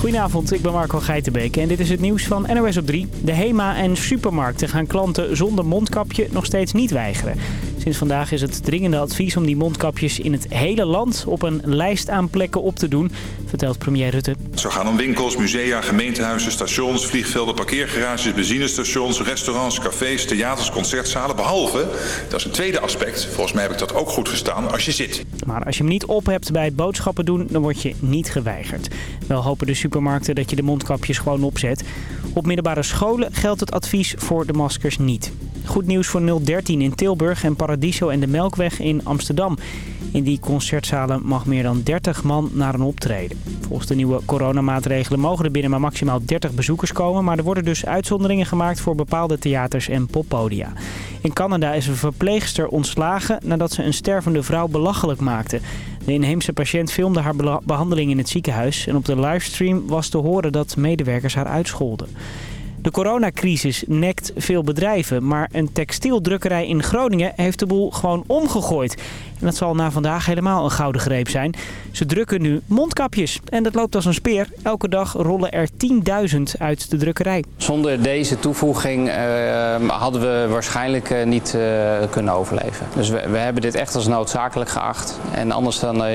Goedenavond, ik ben Marco Geitenbeek en dit is het nieuws van NOS op 3. De HEMA en supermarkten gaan klanten zonder mondkapje nog steeds niet weigeren. Sinds vandaag is het dringende advies om die mondkapjes in het hele land op een lijst aan plekken op te doen, vertelt premier Rutte. Zo gaan om winkels, musea, gemeentehuizen, stations, vliegvelden, parkeergarages, benzinestations, restaurants, cafés, theaters, concertzalen. Behalve, dat is een tweede aspect, volgens mij heb ik dat ook goed verstaan, als je zit. Maar als je hem niet op hebt bij boodschappen doen, dan word je niet geweigerd. Wel hopen de supermarkten dat je de mondkapjes gewoon opzet. Op middelbare scholen geldt het advies voor de maskers niet. Goed nieuws voor 013 in Tilburg en Paradiso en de Melkweg in Amsterdam. In die concertzalen mag meer dan 30 man naar een optreden. Volgens de nieuwe coronamaatregelen mogen er binnen maar maximaal 30 bezoekers komen. Maar er worden dus uitzonderingen gemaakt voor bepaalde theaters en poppodia. In Canada is een verpleegster ontslagen nadat ze een stervende vrouw belachelijk maakte. De inheemse patiënt filmde haar behandeling in het ziekenhuis. En op de livestream was te horen dat medewerkers haar uitscholden. De coronacrisis nekt veel bedrijven, maar een textieldrukkerij in Groningen heeft de boel gewoon omgegooid. En dat zal na vandaag helemaal een gouden greep zijn. Ze drukken nu mondkapjes en dat loopt als een speer. Elke dag rollen er 10.000 uit de drukkerij. Zonder deze toevoeging uh, hadden we waarschijnlijk uh, niet uh, kunnen overleven. Dus we, we, hebben dit echt als noodzakelijk geacht. En anders dan,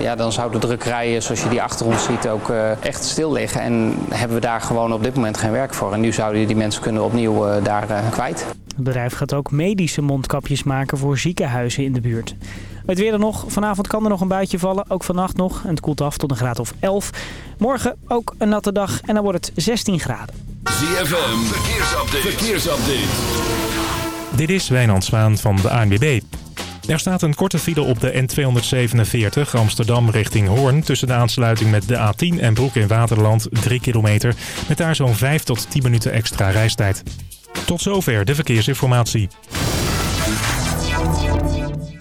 ja, dan zouden drukkerijen zoals je die achter ons ziet ook echt stil liggen. En hebben we daar gewoon op dit moment geen werk voor. En nu zouden die mensen kunnen opnieuw daar kwijt. Het bedrijf gaat ook medische mondkapjes maken voor ziekenhuizen in de buurt. Het weer dan nog. Vanavond kan er nog een buitje vallen. Ook vannacht nog. En het koelt af tot een graad of 11. Morgen ook een natte dag. En dan wordt het 16 graden. ZFM. Verkeersupdate. Verkeersupdate. Dit is Wijnand Zwaan van de ANWB. Er staat een korte file op de N247 Amsterdam richting Hoorn... tussen de aansluiting met de A10 en Broek in Waterland 3 kilometer... met daar zo'n 5 tot 10 minuten extra reistijd. Tot zover de verkeersinformatie.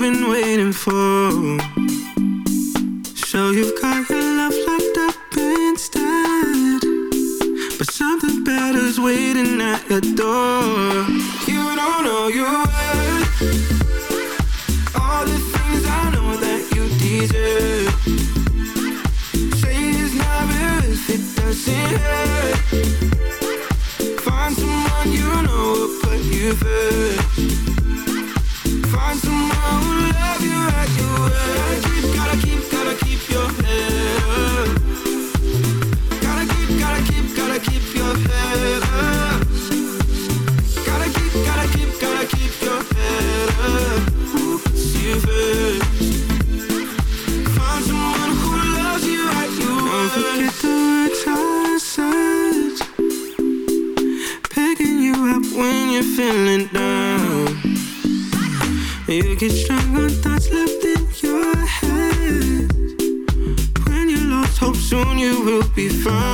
you've been waiting for. So you've got your love locked up instead. But something better's waiting at your door. You don't know your worth. All the things I know that you deserve. Say it's not if it doesn't hurt? Find someone you know will put you first. Get strong on thoughts left in your head. When you lost hope, soon you will be found.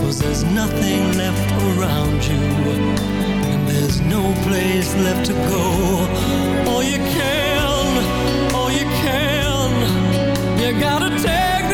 Cause there's nothing left around you. And there's no place left to go. All you can, all you can You gotta take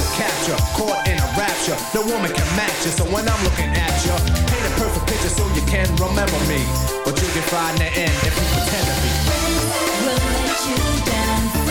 capture. Caught in a rapture, no woman can match you. So when I'm looking at you, paint a perfect picture so you can remember me. But you get fried in the end if you pretend to be. We'll let you down.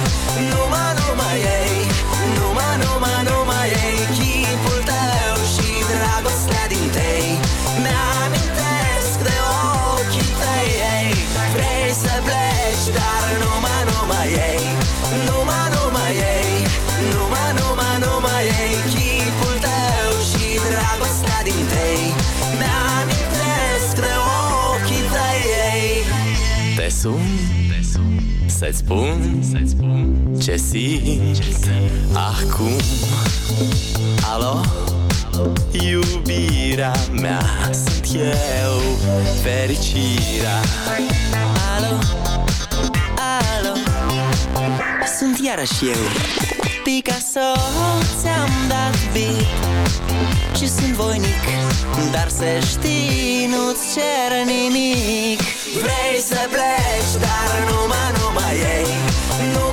Să-ți spun, să spun ce simt, ce simt acum. Alo, iubirea mea sunt eu Fericirea. Alo, alo, sunt iarăși eu. Picasso, ți-am dat beat. și sunt voinic Dar să știi, nu-ți cer nimic Vrei să pleci, dar numai, numai ei Nu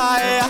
my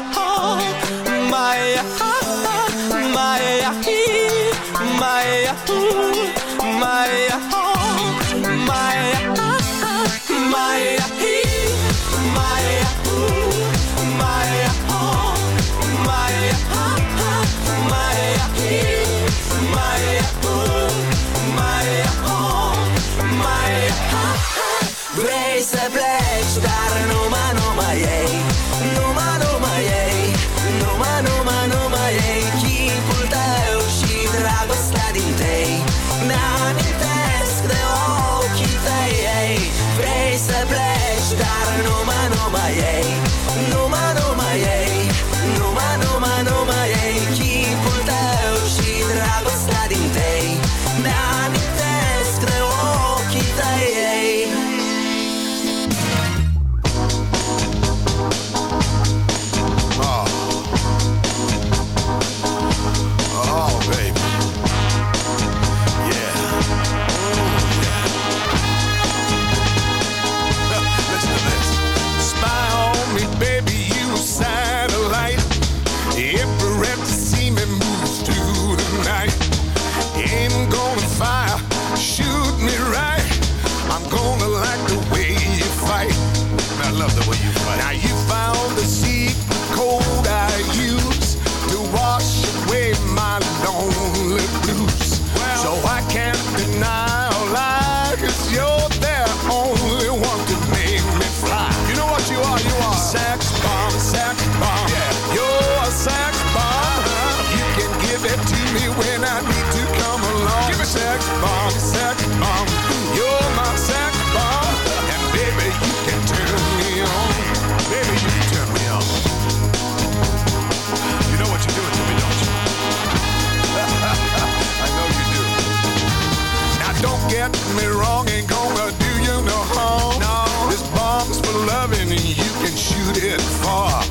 get me wrong, ain't gonna do you no harm. No. This bomb's for loving, and you can shoot it far.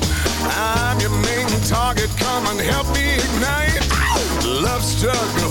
I'm your main target, come and help me ignite. Love struggle.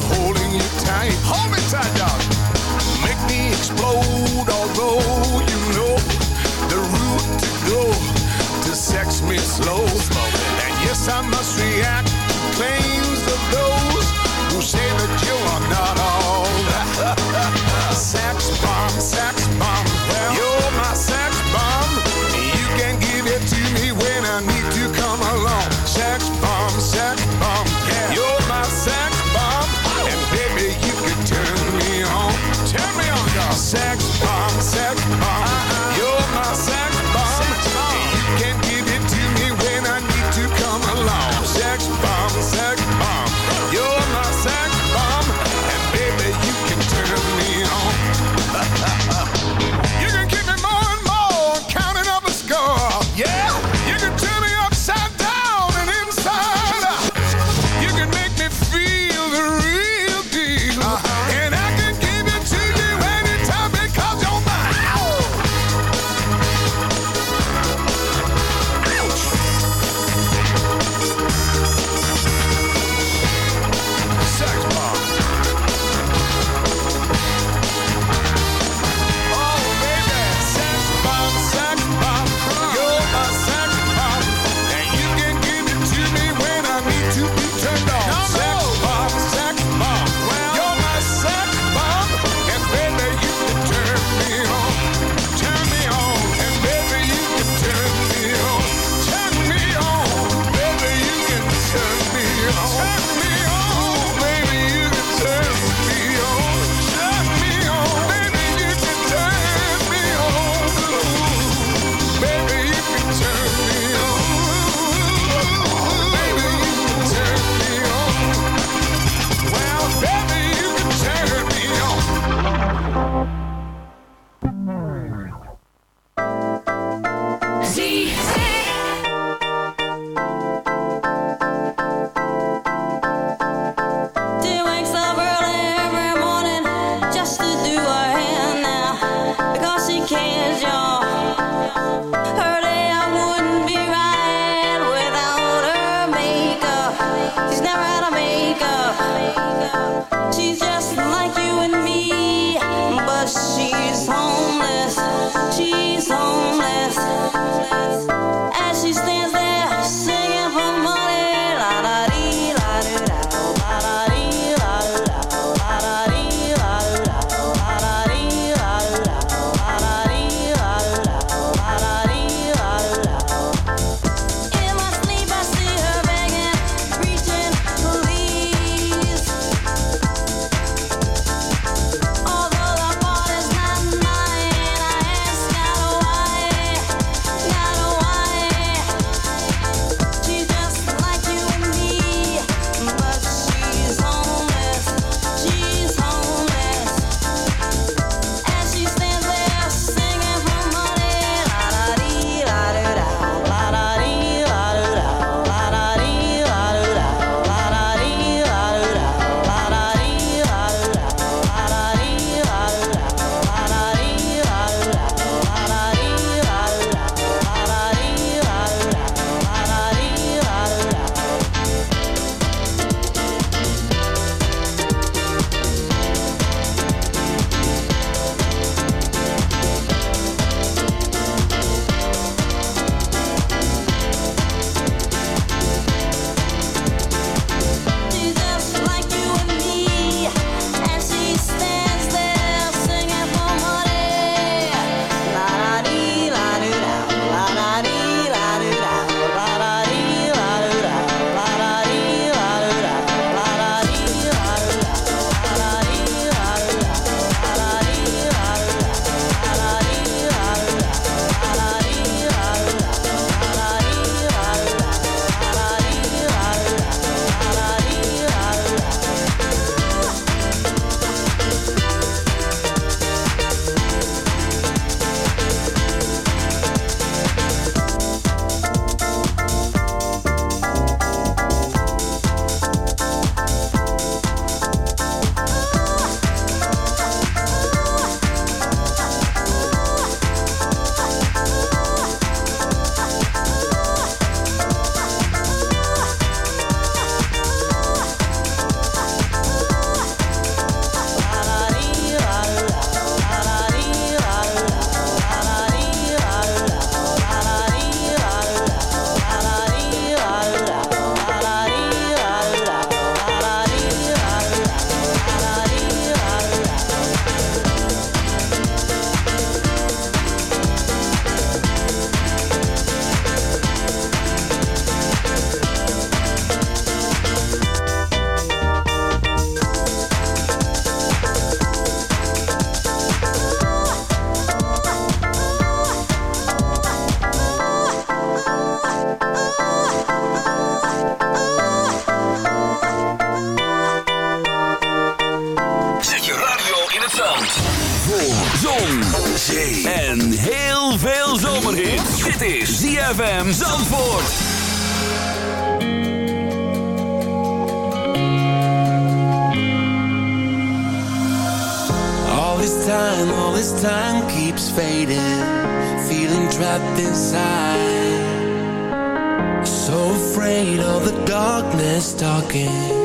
talking.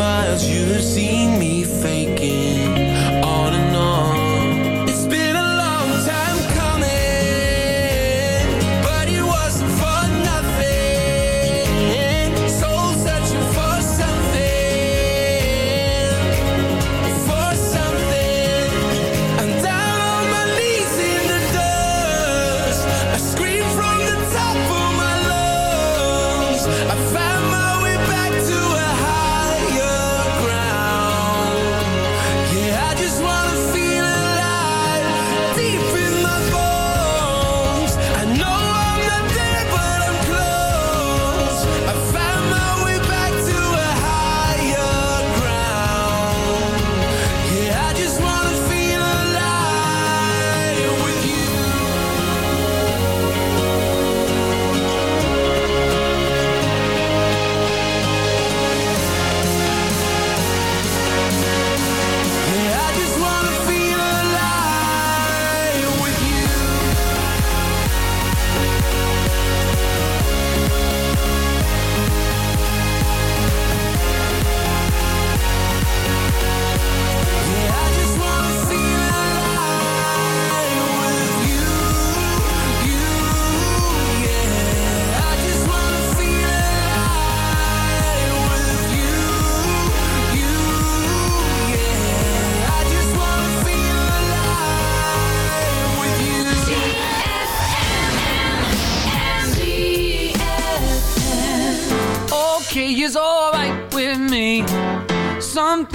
smiles you've seen me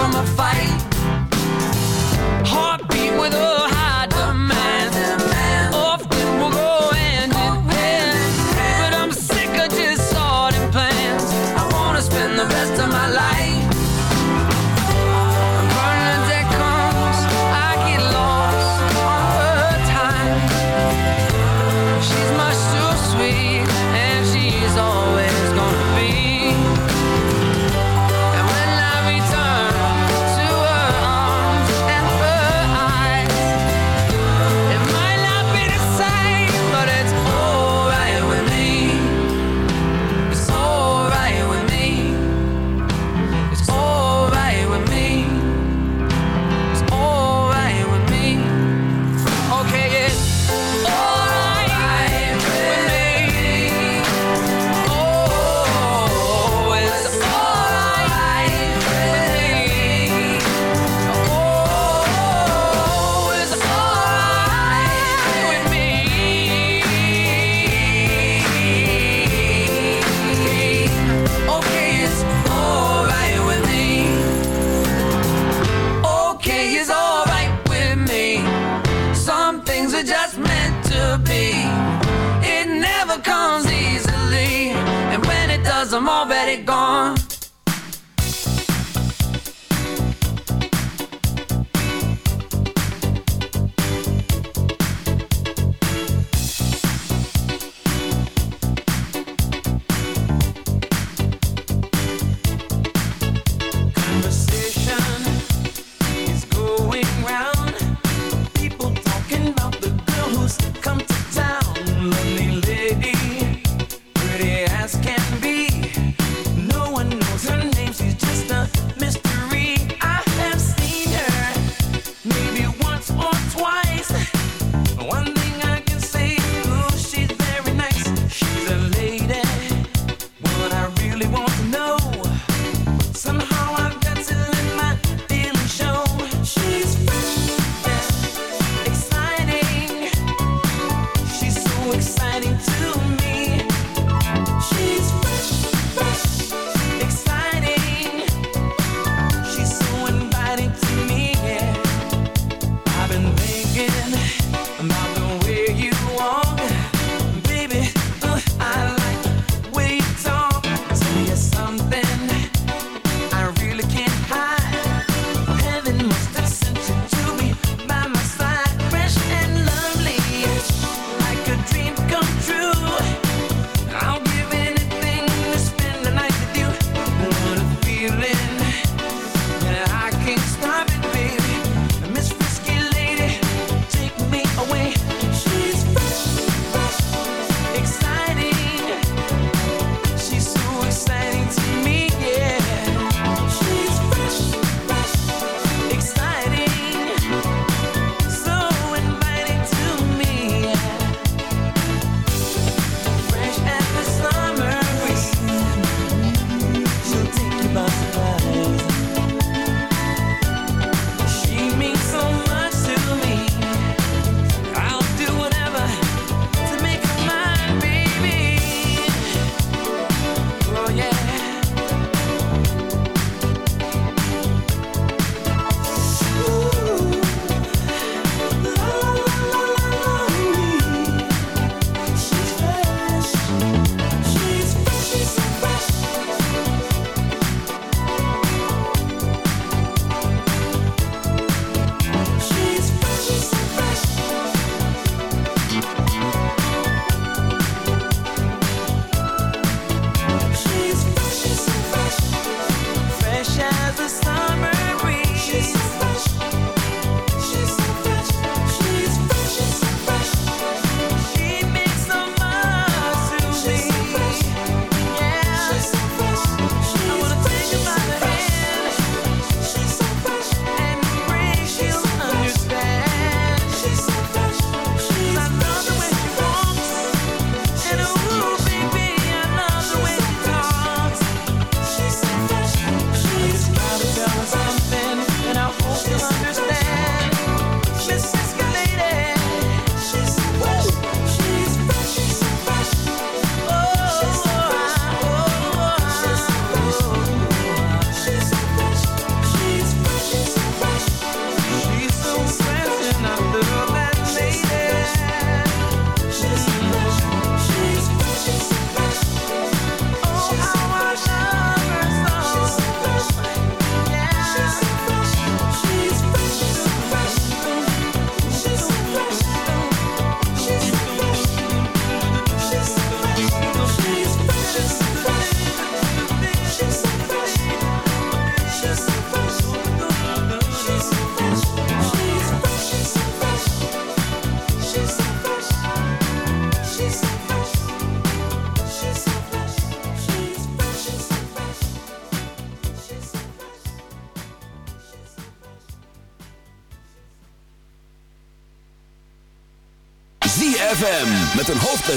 I'm a fighter.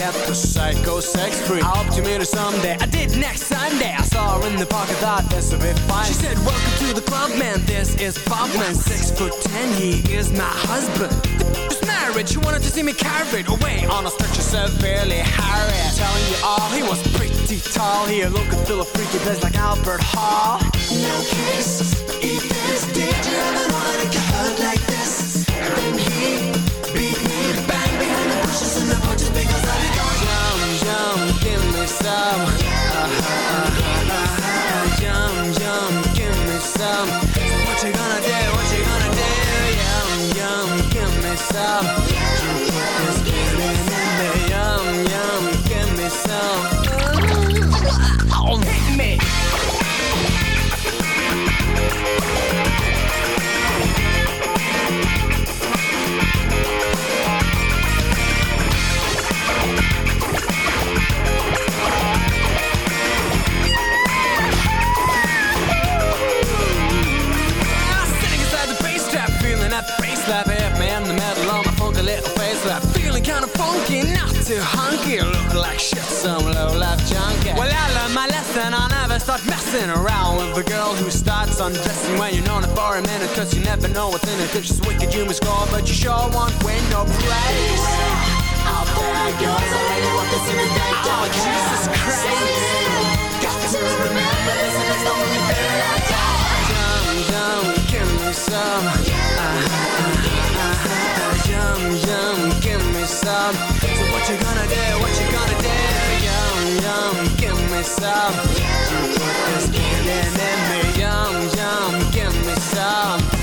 kept the psycho sex free. I hope to meet her someday. I did next Sunday. I saw her in the park. I thought this would be fine. She said, "Welcome to the club, man. This is Bob, man. Six foot ten. He is my husband." married. She wanted to see me carried away on a stretcher severely harried. Telling you all, he was pretty tall. He looked and feel a freaky place like Albert Hall. No kisses, even if did you ever wanna get hurt like Stop messing around with a girl who starts undressing when you're known it for a minute Cause you never know what's in it. Cause she's wicked, you must call But you sure won't win no praise Out there I go, I really want this in the Oh, Jesus Christ Yum, yum, give me some. Uh, uh, uh, Yum, yum, give me some. So what you gonna do, what you gonna do, yum yum, give me some. You me, yum, yum, give me some.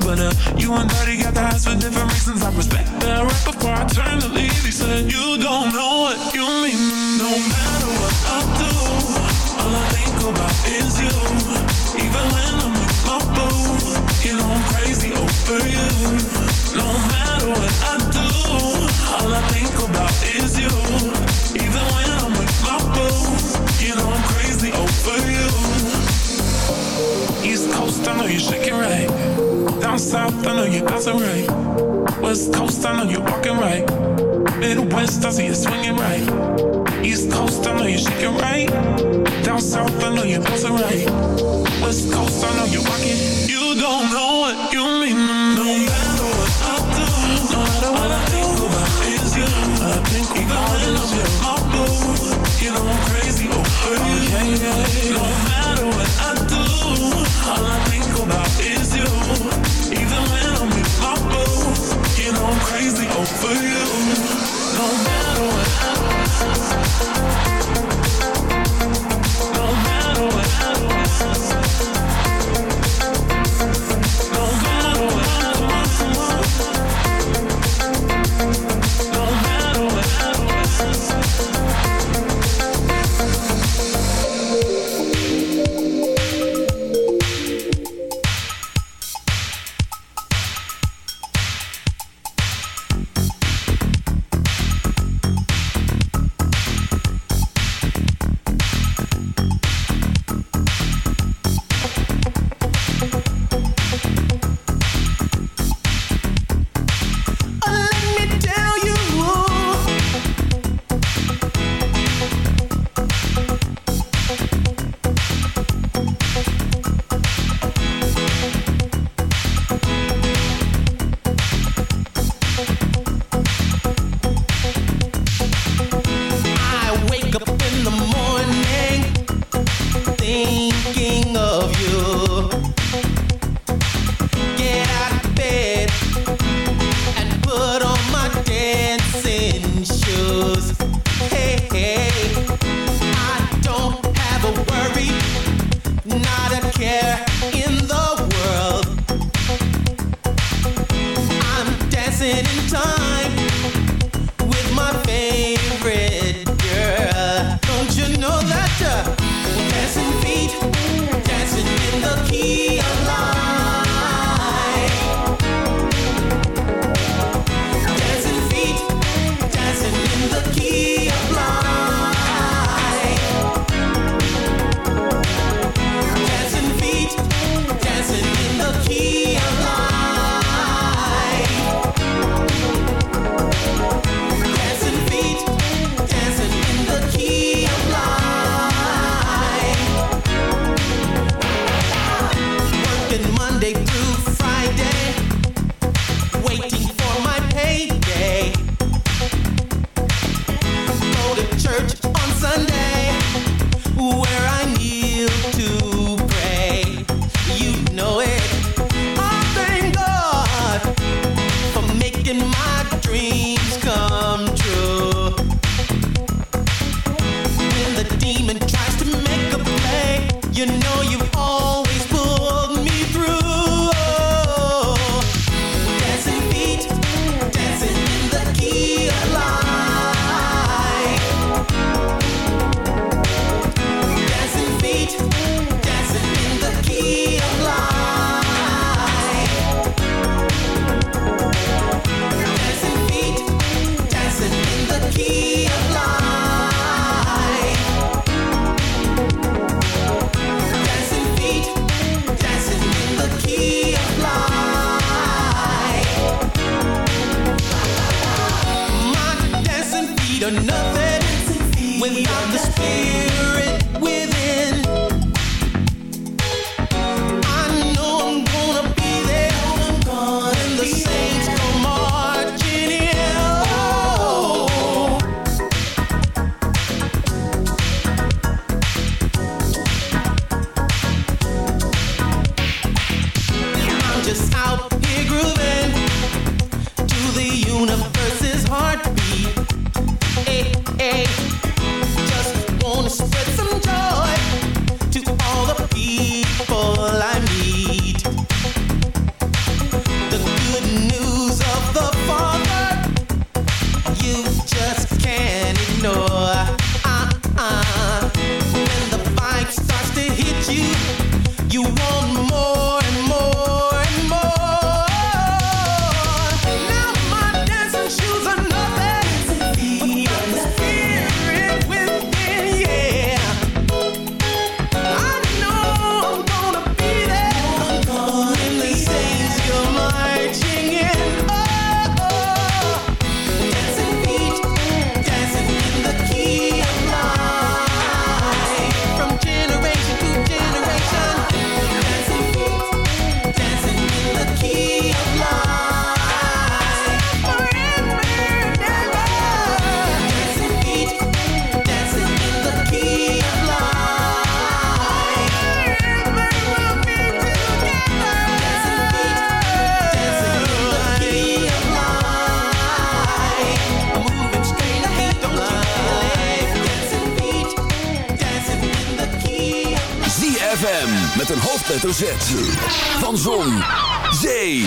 But uh, you and Daddy got the house for different reasons. I respect that. Right before I turn to leave, he said, You don't know what you mean. No matter what I do, all I think about is you. Even when I'm with my boo, you know I'm crazy over you. No matter what I do, all I think about Down South, I know you're bouncing right. West Coast, I know you're walking right. Midwest, I see you swinging right. East Coast, I know you're shaking right. Down South, I know you're bouncing right. West Coast, I know you're walking. You don't know what you mean. No matter what I do, no matter what I think about is you. I think about it, I'm with my boo. You know I'm crazy oh, over you. No matter what I do, all I for you. You've always hoofdletter van Zon, Zee,